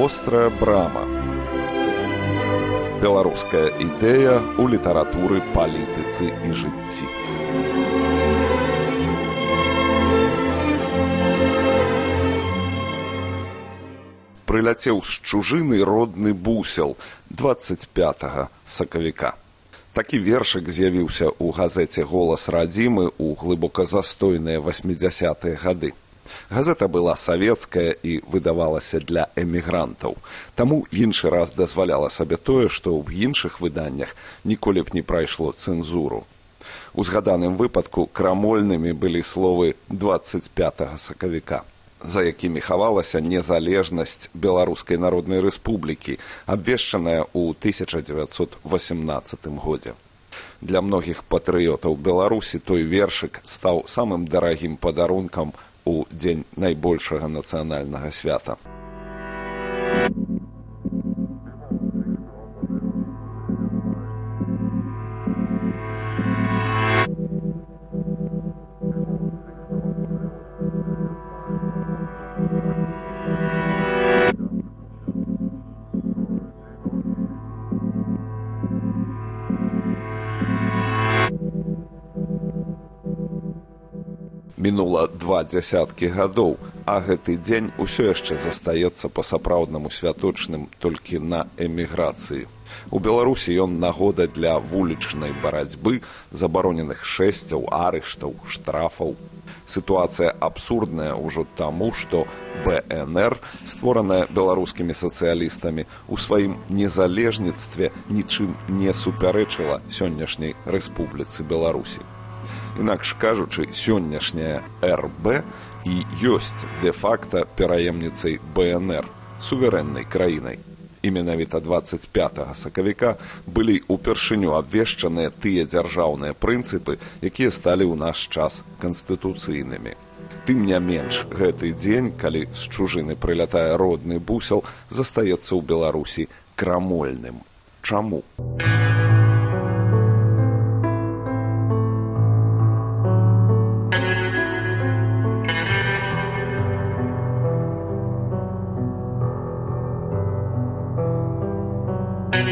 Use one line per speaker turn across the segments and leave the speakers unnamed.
вострая брама. Беларуская ідэя ў літаратуры палітыцы і жыцці. Прыляцеў з чужыны родны бусел 25 сакавіка. Такі вершык з'явіўся ў газеце голас радзімы ў глыбоказастойныя 80-тые гады Газета была савецкая і выдавалася для эмігрантаў. Таму іншы раз дазваляла сабе тое, што ў іншых выданнях ніколі б не прайшло цэнзуру. У згаданым выпадку крамольнымі былі словы 25 сакавіка за якімі хавалася незалежнасць беларускай народнай рэспублікі абвешчаная ў 1918 годзе для многіх патрыётаў беларусі той вершык стаў самым дарагім падарункам у дзень найбольшага нацыянальнага свята. Мінула два дзясяткі гадоў а гэты дзень усё яшчэ застаецца па-сапраўднаму святочным толькі на эміграцыі. У беларусі ён нагода для вулічнай барацьбы забароненых шэсцяў арыштаў штрафаў. Сітуацыя абсурдная ўжо таму што бнр створаная беларускімі сацыялістамі у сваім незалежніцтве нічым не супярэчыла сённяшняй рэспубліцы беларусі інакш кажучы сённяшняя рб і ёсць дэ-факта пераемніцай бнр суверэннай краінай. І менавіта 25 сакавіка былі ўпершыню абвешчаныя тыя дзяржаўныя прынцыпы якія сталі ў наш час канстытуцыйнымі. Тым не менш гэты дзень калі з чужыны прылятае родны бусел застаецца ў беларусі крамольным. Чаму Таму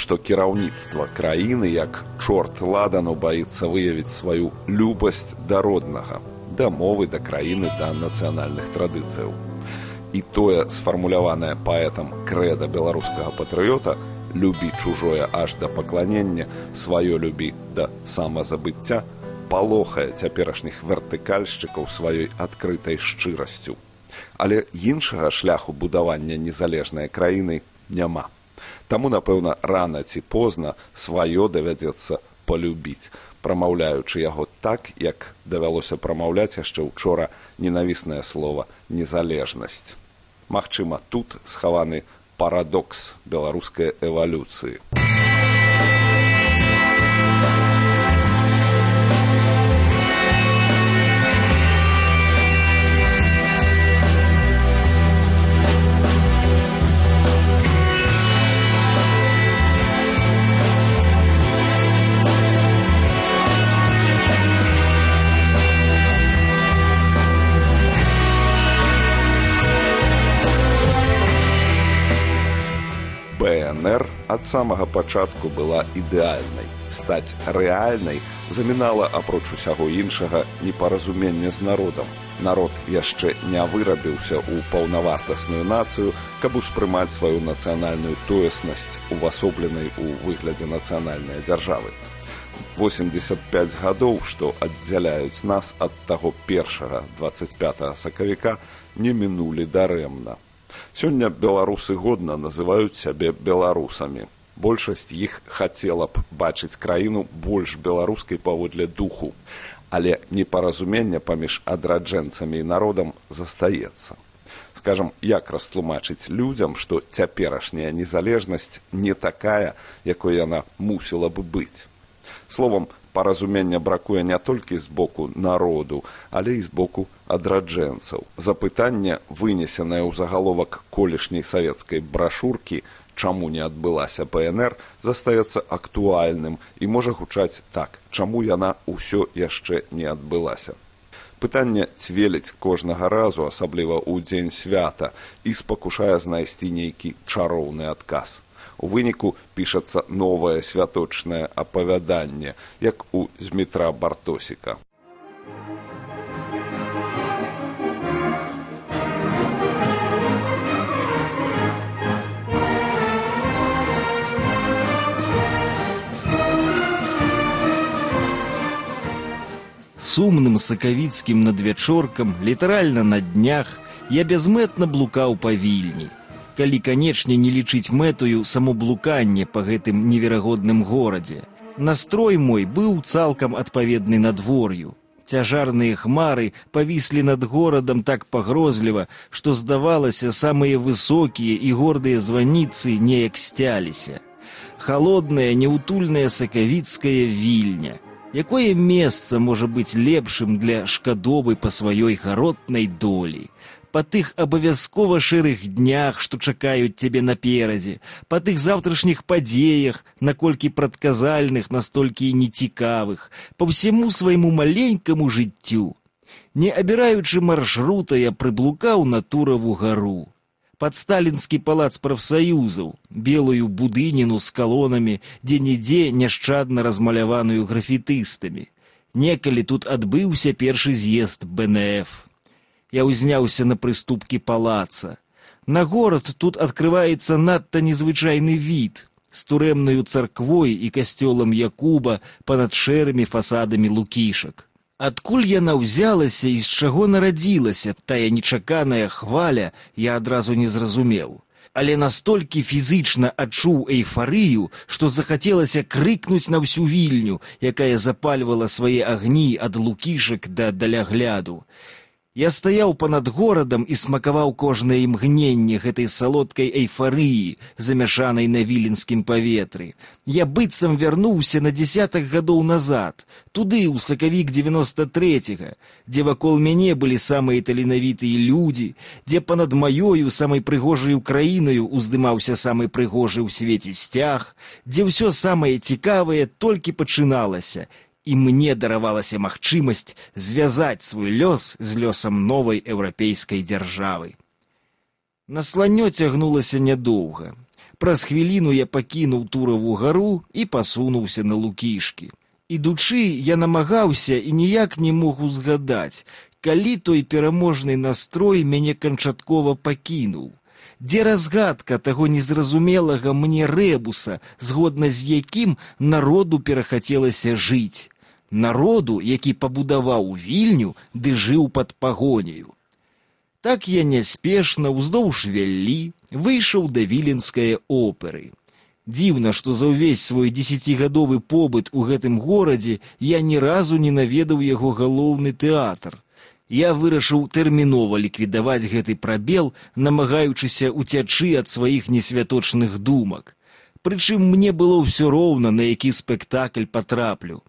што кіраўніцтва краіны як чорт ладану баіцца выявіць сваю любасць да роднага, да мовы да краіны да нацыянальных традыцыяў. І тое сфармуляванае паэтам крэда беларускага патрыёта любі чужое аж да пакланення сваё любі да самазабыцця палохае цяперашніх вертыкальшчыкаў сваёй адкрытай шчырасцю. Але іншага шляху будавання незалежнай краіны няма. Таму, напэўна, рана ці позна сваё давядзецца палюбіць, прамаўляючы яго так, як давялося прамаўляць яшчэ учора ненавіснае слово незалежнасць. Магчыма, тут схаваны парадокс беларускай эвалюцыі. Ад самага пачатку была ідэальнай. Стаць рэальнай замінала апроч усяго іншага непаразумення з народам. Народ яшчэ не вырабіўся ў паўнавартасную нацыю, каб успрымаць сваю нацыянальную тоеснасць увасобленай у выглядзе нацыянальнай дзяржавы. 85 гадоў, што аддзяляюць нас ад таго першага 25 сакавіка, не мінулі дарэмна. Сёння беларусы годна называюць сябе беларусамі. Большасць іх хацела б бачыць краіну больш беларускай паводле духу, але непаразумення паміж адраджэнцамі і народам застаецца. Скажам, як растлумачыць людзям, што цяперашняя незалежнасць не такая, якой яна мусіла бы быць. Словом, паразумення бракуе не толькі з боку народу, але і з боку адраджэнцаў. Запытанне, вынесенае ў загаловак колішняй савецкай брашуркі, чаму не адбылася пнр застаецца актуальным і можа гучаць так чаму яна ўсё яшчэ не адбылася пытанне цвеліць кожнага разу асабліва ў дзень свята і спакушае знайсці нейкі чароўны адказ у выніку пішацца новае святочнае апавяданне як у змітра бартосіка.
Сумным сакавіцкім надвячоркам літаральна на днях я бязмэтна блукаў па вільні калі канечне не лічыць мэтую само блуканне па гэтым неверагодным горадзе. Настрой мой быў цалкам адпаведны надвор'ю. Цяжарныя хмары павіслі над горадам так пагрозліва што здавалася самыя высокія і гордыя званіцы неяк сцяліся. Холодная неутульная сакавіцкая вільня. Якое месца можа быць лепшым для шкадобы па сваёй гаротнай долі? Па тых абавязкова шэрых днях, што чакаюць цябе наперадзе, па тых заўтрашніх падзеях, наколькі прадказальных, настолькі нецікавых, па ўсяму свайму маленькаму жыццю. Не абіраючы маршрута я прыблукаў на тураву гару под сталінскі палац прафсаюзаў белую будыніну з калонамі дзе-нідзе няшчадна размаляваную графітыстамі некалі тут адбыўся першы з'езд бнф я ўзняўся на прыступкі палаца на горад тут адкрываецца надта незвычайны від з турэмнаю царквой і касцёлам якуба панад шэрымі фасадамі лукішак Адкуль яна ўзялася і з чаго нарадзілася тая нечаканая хваля я адразу не зразумеў. Але настолькі фізычна адчуў эйфарыю, што захацелася крыкнуць на ўсю вільню, якая запальвала свае агні ад лукішак да далягляду. Я стаяў панад горадам і смакаваў кожнае імгненне гэтай салодкай эйфарыі, замяшанай на віленскім паветры. Я быццам вярнуўся на дзясятак гадоў назад, туды ў сакавік 93, дзе вакол мяне былі самыя таленавітыя людзі, дзе панад маёю самай прыгожаю краінаю уздымаўся самы прыгожы ў свеце сцяг, дзе ўсё самае цікавае толькі пачыналася, і мне даравалася магчымасць звязаць свой лёс з лёсам новай еўрапейскай дзяржавы. На сланё цягнулася нядоўга. Праз хвіліну я пакінуў тураву гару і пасунуўся на лукішкі. Ідучы, я намагаўся і ніяк не мог узгадаць, калі той пераможны настрой мяне канчаткова пакінуў. Дзе разгадка таго незразумелага мне рэбуса, згодна з якім народу перахацелася жыць народу, які пабудаваў вільню ды жыў пад пагоняю. Так я няспешна ўздоўж вяллі выйшаў да віленскае оперы. Дзіўна, што за ўвесь свой дзесяцігадовы побыт у гэтым горадзе я ні разу не наведаў яго галоўны тэатр. Я вырашыў тэрмінова ліквідаваць гэты прабел, намагаючыся ўцячы ад сваіх несвяточных думак. Прычым мне было ўсё роўна, на які спектакль патраплю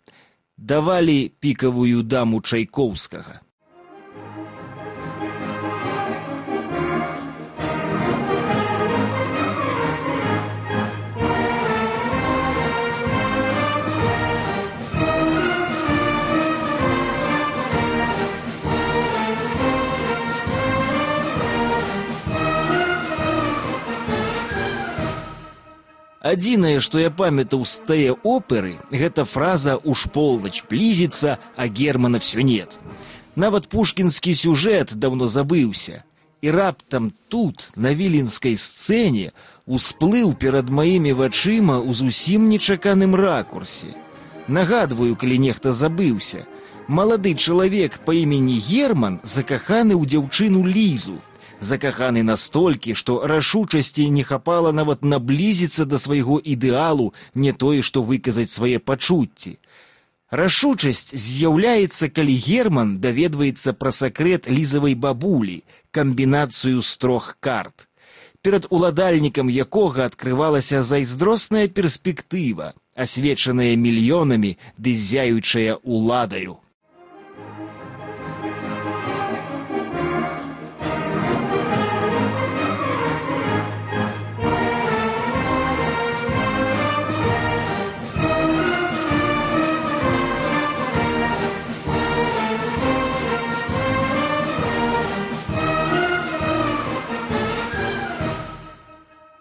давалі пікавую даму чайкоўскага Адзінае, што я памятаў з тыя оперы, гэта фраза «Уж полночь близится, а Германа все нет». Нават пушкінскі сюжэт даўно забыўся. І раптам тут, на віленскай сцэне, усплыў перад маімі вачыма ў зусім нечаканым ракурсе. Нагадваю, калі нехта забыўся. Малады чалавек па імені Герман закаханы ў дзяўчыну лізу, закаханы настолькі, што рашучасці не хапала нават наблізіцца да свайго ідэалу, не тое, што выказаць свае пачуцці. Рашучасць з'яўляецца, калі герман даведваецца пра сакрэт лізавай бабулі, камбінацыю з трох карт. Перад уладальнікам якога адкрывалася зайздросная перспектыва, асвечаная мільёнамі ды зяючая уладаю.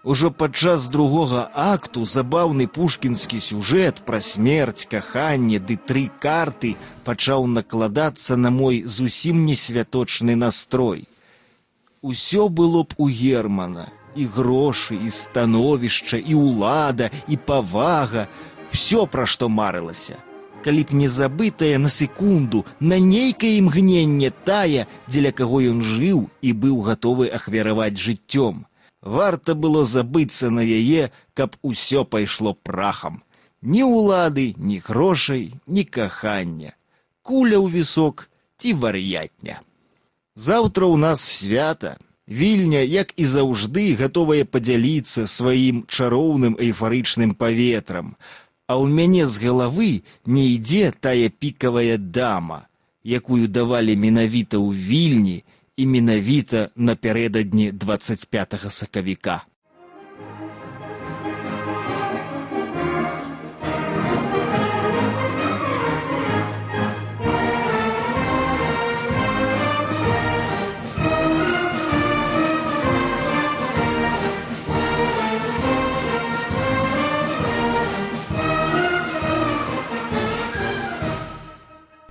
Ужо падчас другога акту забаўны пушкінскі сюжэт пра смерць, каханне ды тры карты пачаў накладацца на мой зусім не святочны настрой. Усё было б у германа і грошы і становішча і ўлада і павага, все пра што марылася. Калі б не забытая на секунду на нейкае імгненне тая, дзеля каго ён жыў і быў гатовы ахвяраваць жыццём варта было забыцца на яе, каб усё пайшло прахам. Ні ўлады, ні грошай, ні кахання. Куля ў вісок ці вар'ятня. Заўтра ў нас свята. Вільня, як і заўжды, гатовая падзяліцца сваім чароўным эйфарычным паветрам. А ў мяне з галавы не ідзе тая пікавая дама, якую давалі менавіта ў вільні, і менавіта напярэдадні 25 сакавіка.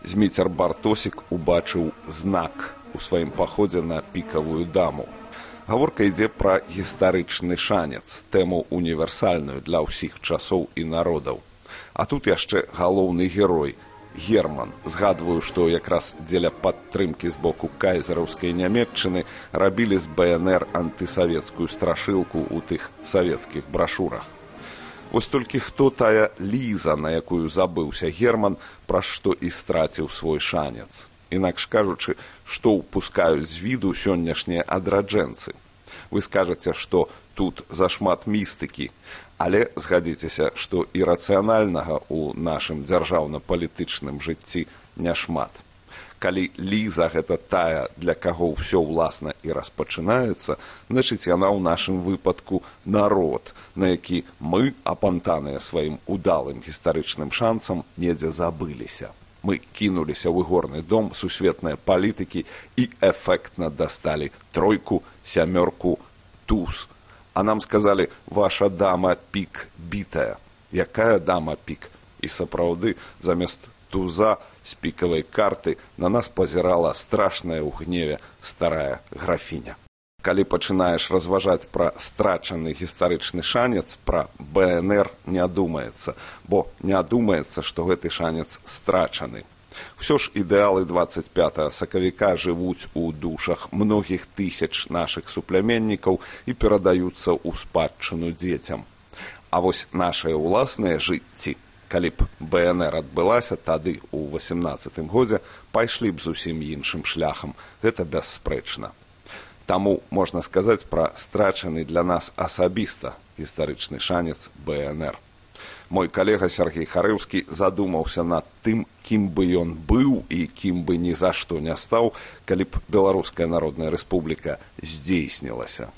Зміцер бартосік убачыў знак у сваім паходзе на пікавую даму. Гаворка ідзе пра гістарычны шанец, тэму універсальную для ўсіх часоў і народаў. А тут яшчэ галоўны герой герман згадваю што якраз дзеля падтрымкі з боку кайзераўскай нямметчыны рабілі з бнр антысавецкую страшылку ў тых савецкіх брашурах вось толькі хто тая ліза на якую забыўся герман пра што і страціў свой шанец інакш кажучы што ўпускаюць з віду сённяшнія адраджэнцы. Вы скажаце што тут зашмат містыкі але згадзіцеся што і рацыянальнага ў нашым дзяржаўна-палітычным жыцці няшмат. Калі ліза гэта тая для каго ўсё ўласна і распачынаецца значыць яна ў нашым выпадку народ на які мы апантаныя сваім удалым гістарычным шансам недзе забыліся мы кінуліся ў ігорны дом сусветныя палітыкі і эфектна дасталі тройку сямёрку туз. А нам сказалі ваша дама пік бітая якая дама пік і сапраўды замест туза з пікавай карты на нас пазірала страшная ў гневе старая графіня калі пачынаеш разважаць пра страчаны гістарычны шанец пра бнр не думаецца бо не думаецца што гэты шанец страчаны Усё ж ідэалы 25 сакавіка жывуць у душах многіх тысяч нашых супляменнікаў і перадаюцца ў спадчыну дзецям. А вось нашыя ўласныя жыцці, калі б БНР адбылася тады ў 18 годзе пайшлі б зусім іншым шляхам, гэта бясспрэчна. Таму можна сказаць пра страчаны для нас асабіста гістарычны шанец БНР. Мой калега Сергей Харыўскі задумаўся над тым, кім бы ён быў і кім бы ні за што не стаў, калі б беларуская народная рэспубліка здзейснілася.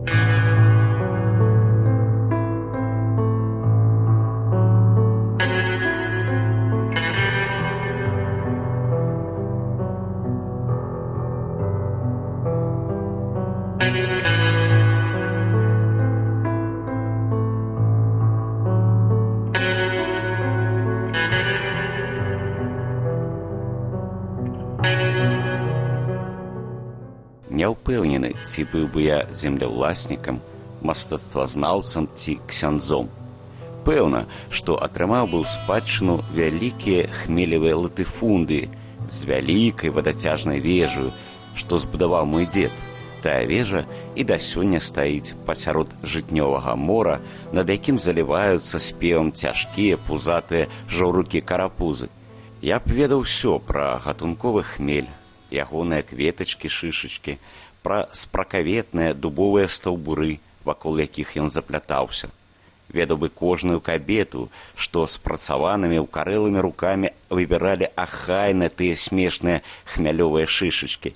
Ці быў бы я землеўласнікам мастацтвазнаўцам ці ксяндзом? Пэўна што атрымаў быў спадчыну вялікія хмелевыя латыфунды з вялікай вадацяжнай вежаю што збудаваў мой дзед. Тая вежа і да сёння стаіць пасярод жытнёвага мора над якім заліваюцца спевам цяжкія пузатыя жаўрукі карапузы. Я б ведаў усё пра гатунковы хмель ягоныя кветачкі шышачкі пра спракаветныя дубовыя стаўбуры вакол якіх ён заплятаўся. Ведаў бы кожную кабету што спрацаванымі ўкарэлымі рукамі выбіралі ахайна тыя смешныя хмялёвыя шышачкі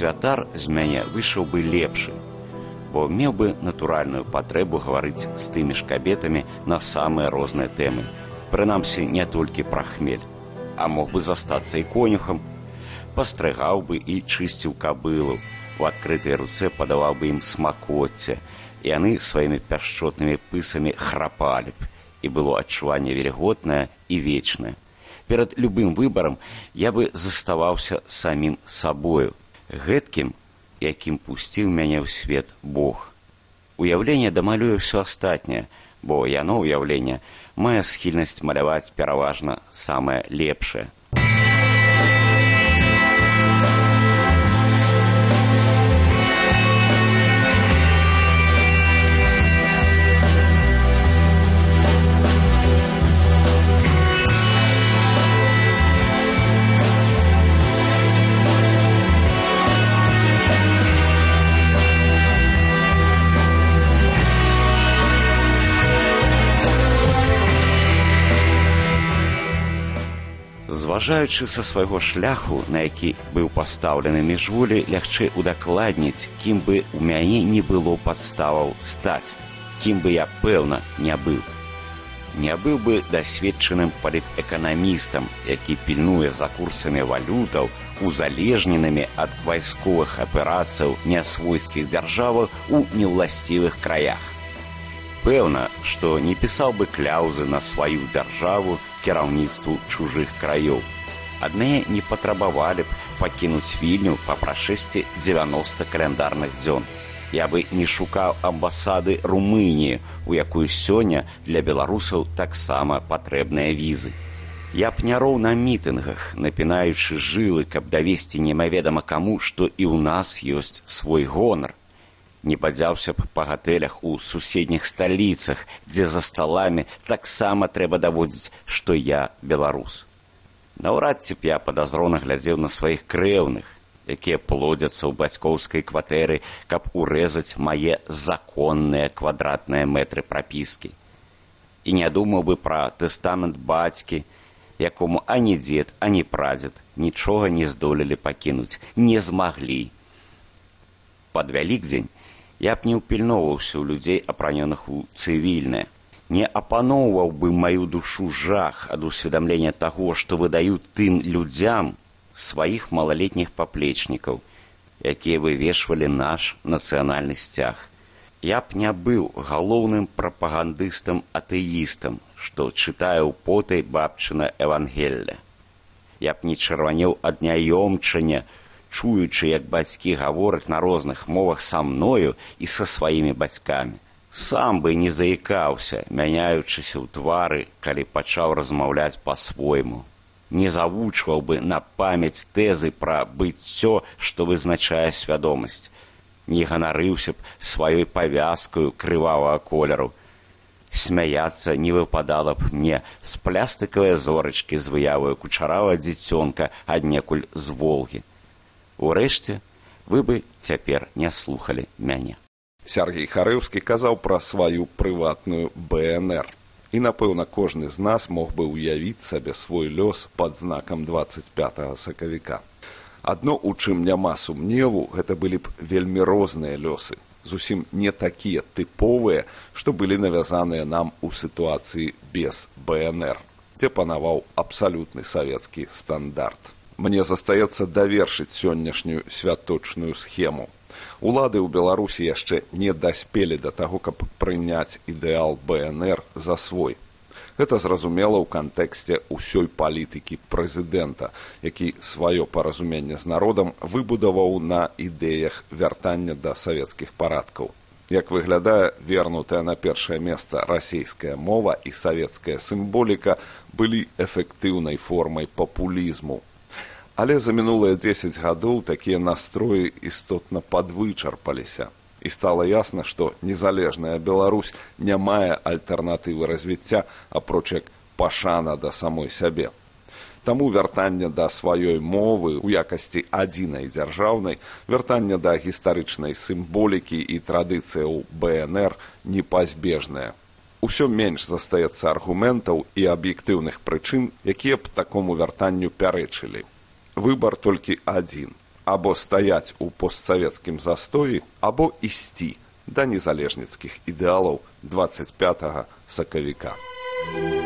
святар з мяне выйшаў бы лепшы, бо меў бы натуральную патрэбу гаварыць з тымі ж кабетамі на самыя розныя тэмы. Прынамсі не толькі пра хмель, а мог бы застацца і конюхам, пастрыгаў бы і чысціў кабылу, у адкрытай руцэ падаваў бы ім смакоцце, і яны сваімі пяшчотнымі пысамі храпалі б, і было адчуванне вераготнае і вечнае. Перад любым выбарам я бы заставаўся самім сабою, гэткім, якім пусціў мяне ў свет Бог. Уяўленне дамалюе ўсё астатняе, бо яно ўяўленне мае схільнасць маляваць пераважна самае лепшае. Зважаючы са свайго шляху, на які быў пастаўлены міжволі, лягчэй удакладніць, кім бы у мяне не было падставаў стаць, кім бы я пэўна не быў. Не быў бы дасведчаным палітэканамістам, які пільнуе за курсамі валютаў, узалежненымі ад вайсковых аперацыяў нясвойскіх дзяржавах у неўласцівых краях. Пэўна, што не пісаў бы кляўзы на сваю дзяржаву кіраўніцтву чужых краёў. Адныя не патрабавалі б пакінуць вільню па прашэсці 90 каляндарных дзён. Я бы не шукаў амбасады Румыніі, у якую сёння для беларусаў таксама патрэбныя візы. Я б не роў на мітынгах, напінаючы жылы, каб давесці немаведама каму, што і ў нас ёсць свой гонар не падзяўся б па гатэлях у суседніх сталіцах, дзе за сталамі таксама трэба даводзіць, што я беларус. Наўрад ці б я падазрона глядзеў на сваіх крэўных, якія плодзяцца ў бацькоўскай кватэры, каб урэзаць мае законныя квадратныя мэтры прапіскі. І не думаў бы пра тэстамент бацькі, якому ані дзед, ані прадзед нічога не здолелі пакінуць, не змаглі. Пад вялікдзень я б не ўпільноўваўся ў людзей апранёных у цывільнае. Не апаноўваў бы маю душу жах ад усведамлення таго што выдаюць тым людзям сваіх малалетніх паплечнікаў якія вывешвалі наш нацыянальны сцяг. Я б не быў галоўным прапагандыстам атэістам што чытаю ў потай бабчына евангелля я б не чырванеў ад няёмчання чуючы, як бацькі гавораць на розных мовах са мною і са сваімі бацькамі. Сам бы не заікаўся, мяняючыся ў твары, калі пачаў размаўляць па-свойму. Не завучваў бы на памяць тэзы пра быццё, што вызначае свядомасць. Не ганарыўся б сваёй павязкаю крывавага колеру. Смяяцца не выпадала б мне з плястыкавай зорачкі з выяваю кучарава дзіцёнка аднекуль з волгі Урэшце вы бы цяпер не слухали мяне.
Сергій Харэўскі казаў пра сваю прыватную БНР. І напэўна, кожны з нас мог бы ўявіць сабе свой лёс пад знакам 25 сакавіка. Адно у чым няма сумневу, гэта былі б вельмі розныя лёсы, зусім не такія тыповыя, што былі навязаныя нам у сітуацыі без БНР, дзе панаваў абсалютны савецкі стандарт мне застаецца давершыць сённяшнюю святочную схему. Улады ў Беларусі яшчэ не даспелі да таго, каб прыняць ідэал БНР за свой. Гэта зразумела ў кантэксце ўсёй палітыкі прэзідэнта, які сваё паразуменне з народам выбудаваў на ідэях вяртання да савецкіх парадкаў. Як выглядае вернутая на першае месца расійская мова і савецкая сімволіка былі эфектыўнай формай папулізму Але за мінулыя дзесяць гадоў такія настроі істотна падвычарпаліся. І стала ясна, што незалежная Беларусь не мае альтэрнатывы развіцця, апроч як пашана да самой сябе. Таму вяртанне да сваёй мовы ў якасці адзінай дзяржаўнай, вяртанне да гістарычнай сімволікі і традыцыяў БНР непазбежнае. Усё менш застаецца аргументаў і аб'ектыўных прычын, якія б такому вяртанню пярэчылі выбар толькі адзін або стаяць у постсавецкім застоі або ісці да незалежніцкіх ідэалаў 25 сакавіка. Thank you.